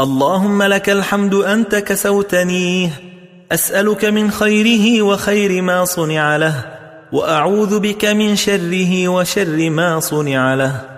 اللهم لك الحمد أنت كسوتنيه أسألك من خيره وخير ما صنع له وأعوذ بك من شره وشر ما صنع له.